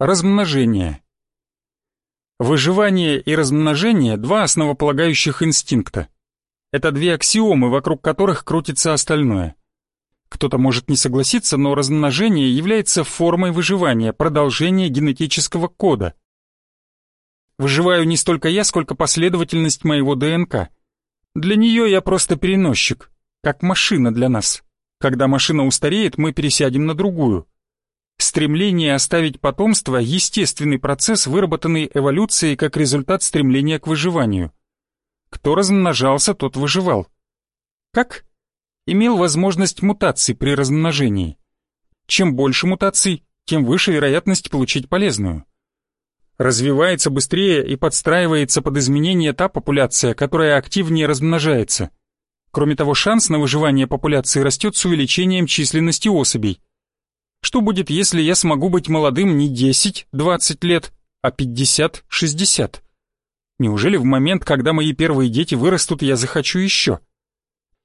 Размножение. Выживание и размножение – два основополагающих инстинкта. Это две аксиомы, вокруг которых крутится остальное. Кто-то может не согласиться, но размножение является формой выживания, продолжение генетического кода. Выживаю не столько я, сколько последовательность моего ДНК. Для нее я просто переносчик, как машина для нас. Когда машина устареет, мы пересядем на другую. Стремление оставить потомство – естественный процесс, выработанный эволюцией как результат стремления к выживанию. Кто размножался, тот выживал. Как? Имел возможность мутаций при размножении. Чем больше мутаций, тем выше вероятность получить полезную. Развивается быстрее и подстраивается под изменения та популяция, которая активнее размножается. Кроме того, шанс на выживание популяции растет с увеличением численности особей – что будет, если я смогу быть молодым не 10-20 лет, а 50-60? Неужели в момент, когда мои первые дети вырастут, я захочу еще?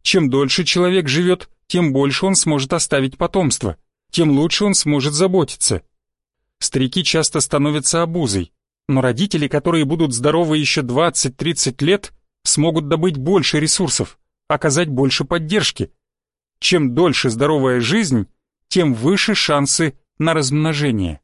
Чем дольше человек живет, тем больше он сможет оставить потомство, тем лучше он сможет заботиться. Старики часто становятся обузой, но родители, которые будут здоровы еще 20-30 лет, смогут добыть больше ресурсов, оказать больше поддержки. Чем дольше здоровая жизнь, тем выше шансы на размножение.